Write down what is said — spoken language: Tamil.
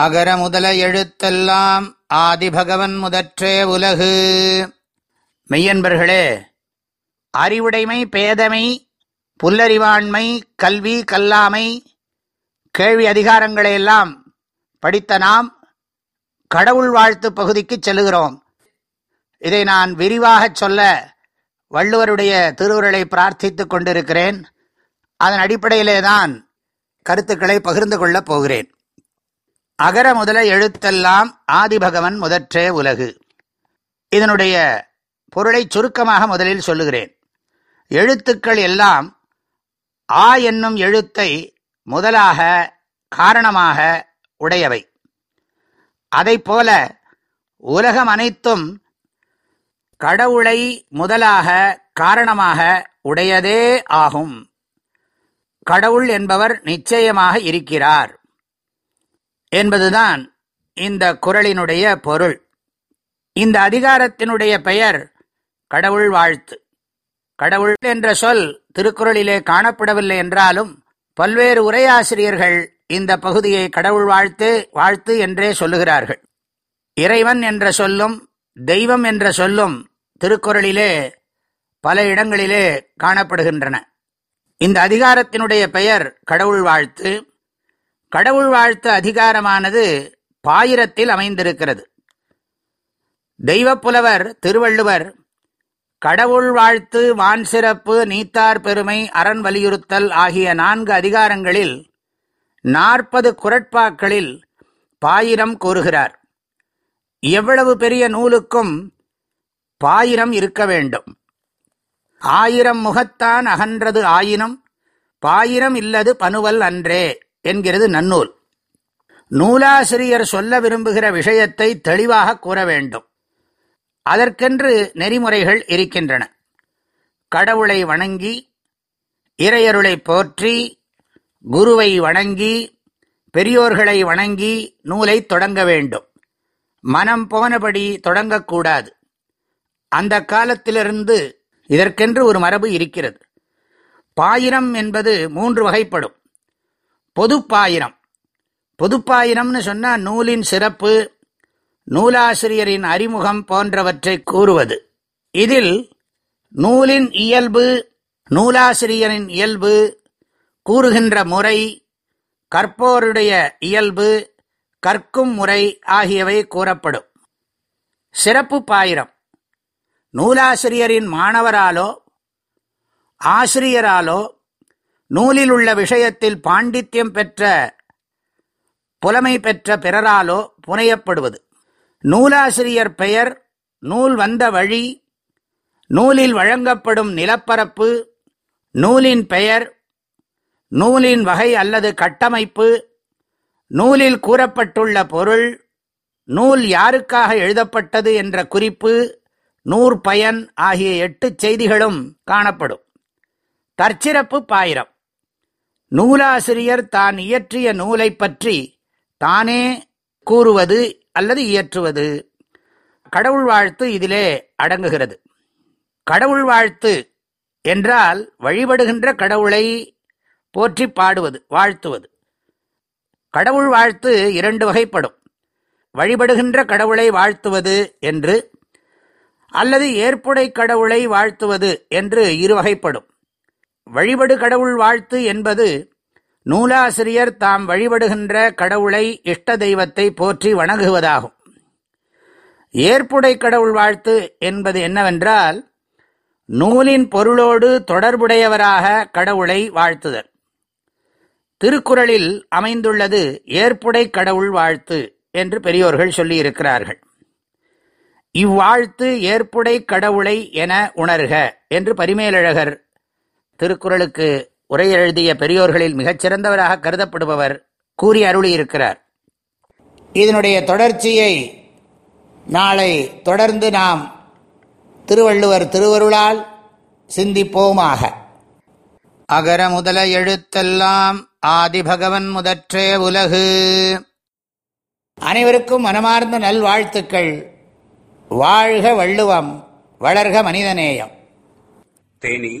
அகர முதல எழுத்தெல்லாம் ஆதிபகவன் முதற்றே உலகு. மெய்யன்பர்களே அறிவுடைமை பேதமை புல்லறிவாண்மை கல்வி கல்லாமை கேள்வி அதிகாரங்களையெல்லாம் படித்த நாம் கடவுள் வாழ்த்து பகுதிக்கு செல்லுகிறோம். இதை நான் விரிவாக சொல்ல வள்ளுவருடைய திருவுருளை பிரார்த்தித்துக் கொண்டிருக்கிறேன். அதன் அடிப்படையிலே தான் கருத்துக்களை பகிர்ந்து கொள்ளப் போகிறேன். அகர முதல எழுத்தெல்லாம் ஆதிபகவன் முதற்றே உலகு. இதனுடைய பொருளை சுருக்கமாக முதலில் சொல்லுகிறேன். எழுத்துக்கள் எல்லாம் ஆ என்னும் எழுத்தை முதலாக காரணமாக உடையவை. போல உலகம் அனைத்தும் கடவுளை முதலாக காரணமாக உடையதே ஆகும். கடவுள் என்பவர் நிச்சயமாக இருக்கிறார். என்பதுதான் இந்த குரலினுடைய பொருள். இந்த அதிகாரத்தினுடைய பெயர் கடவுள் வாழ்த்து. கடவுள் என்ற சொல் திருக்குறளிலே காணப்படவில்லை என்றாலும் பல்வேறு உரையாசிரியர்கள் இந்த பகுதியை கடவுள் வாழ்த்து வாழ்த்து என்றே சொல்லுகிறார்கள். இறைவன் என்ற சொல்லும் தெய்வம் என்ற சொல்லும் திருக்குறளிலே பல இடங்களிலே காணப்படுகின்றன. இந்த அதிகாரத்தினுடைய பெயர் கடவுள் வாழ்த்து கடவுள் வாழ்த்து அதிகாரமானது பாயிரத்தில் அமைந்திருக்கிறது. தெய்வப்புலவர் திருவள்ளுவர் கடவுள் வாழ்த்து வான் சிறப்பு நீத்தார் பெருமை அரண் வலியுறுத்தல் ஆகிய நான்கு அதிகாரங்களில் நாற்பது குரட்பாக்களில் பாயிரம் கூறுகிறார். எவ்வளவு பெரிய நூலுக்கும் பாயிரம் இருக்க வேண்டும். ஆயிரம் முகத்தான் அகன்றது ஆயினும் பாயிரம் இல்லது பனுவல் அன்றே. என்கிறது நன்னூல். நூலாசிரியர் சொல்ல விரும்புகிற விஷயத்தை தெளிவாக கூற வேண்டும். அதற்கென்று நெறிமுறைகள் இருக்கின்றன. கடவுளை வணங்கி இறையருளை போற்றி குருவை வணங்கி பெரியோர்களை வணங்கி நூலை தொடங்க வேண்டும். மனம் போனபடி தொடங்கக்கூடாது அந்த காலத்திலிருந்து இதற்கென்று ஒரு மரபு இருக்கிறது. பாயிரம் என்பது மூன்று வகைப்படும். பொதுப்பாயிரம். பொதுப்பாயிரம்னு சொன்னால் நூலின் சிறப்பு நூலாசிரியரின் அறிமுகம் போன்றவற்றை கூறுவது. இதில் நூலின் இயல்பு நூலாசிரியரின் இயல்பு கூறுகின்ற முறை கற்போருடைய இயல்பு கற்கும் முறை ஆகியவை கூறப்படும். சிறப்பு பாயிரம். நூலாசிரியரின் மாணவராலோ ஆசிரியராலோ நூலில் உள்ள விஷயத்தில் பாண்டித்யம் பெற்ற புலமை பெற்ற பிறராலோ புனையப்படுவது. நூலாசிரியர் பெயர் நூல் வந்த வழி நூலில் வழங்கப்படும் நிலப்பரப்பு நூலின் பெயர் நூலின் வகை அல்லது கட்டமைப்பு நூலில் கூறப்பட்டுள்ள பொருள் நூல் யாருக்காக எழுதப்பட்டது என்ற குறிப்பு நூற்பயன் ஆகிய எட்டு செய்திகளும் காணப்படும். தற்சிறப்பு பாயிரம். நூலாசிரியர் தான் இயற்றிய நூலை பற்றி தானே கூறுவது அல்லது இயற்றுவது? கடவுள் வாழ்த்து இதிலே அடங்குகிறது. கடவுள் வாழ்த்து என்றால் வழிபடுகின்ற கடவுளை போற்றி பாடுவது வாழ்த்துவது. கடவுள் வாழ்த்து இரண்டு வகைப்படும். வழிபடுகின்ற கடவுளை வாழ்த்துவது என்று அல்லது ஏற்புடை கடவுளை வாழ்த்துவது என்று இரு வகைப்படும். வழிபடு கடவுள் வாழ்த்து என்பது நூலாசிரியர் தாம் வழிபடுகின்ற கடவுளை இஷ்ட தெய்வத்தை போற்றி வணங்குவதாகும். ஏற்புடை கடவுள் வாழ்த்து என்பது என்னவென்றால் நூலின் பொருளோடு தொடர்புடையவராக கடவுளை வாழ்த்துதல். திருக்குறளில் அமைந்துள்ளது ஏற்புடை கடவுள் வாழ்த்து என்று பெரியோர்கள் சொல்லியிருக்கிறார்கள். இவ்வாழ்த்து ஏற்புடை கடவுளை என உணர்க என்று பரிமேலழகர் திருக்குறளுக்கு உரை எழுதிய பெரியோர்களில் மிகச்சிறந்தவராக கருதப்படுபவர் கூறி அருளியிருக்கிறார். இதனுடைய தொடர்ச்சியை நாளை தொடர்ந்து நாம் திருவள்ளுவர் திருவருளால் சிந்திப்போமாக. அகர முதல எழுத்தெல்லாம் ஆதிபகவன் முதற்றே உலகு. அனைவருக்கும் மனமார்ந்த நல்வாழ்த்துக்கள். வாழ்க வள்ளுவம் வளர்க மனிதநேயம். தேனி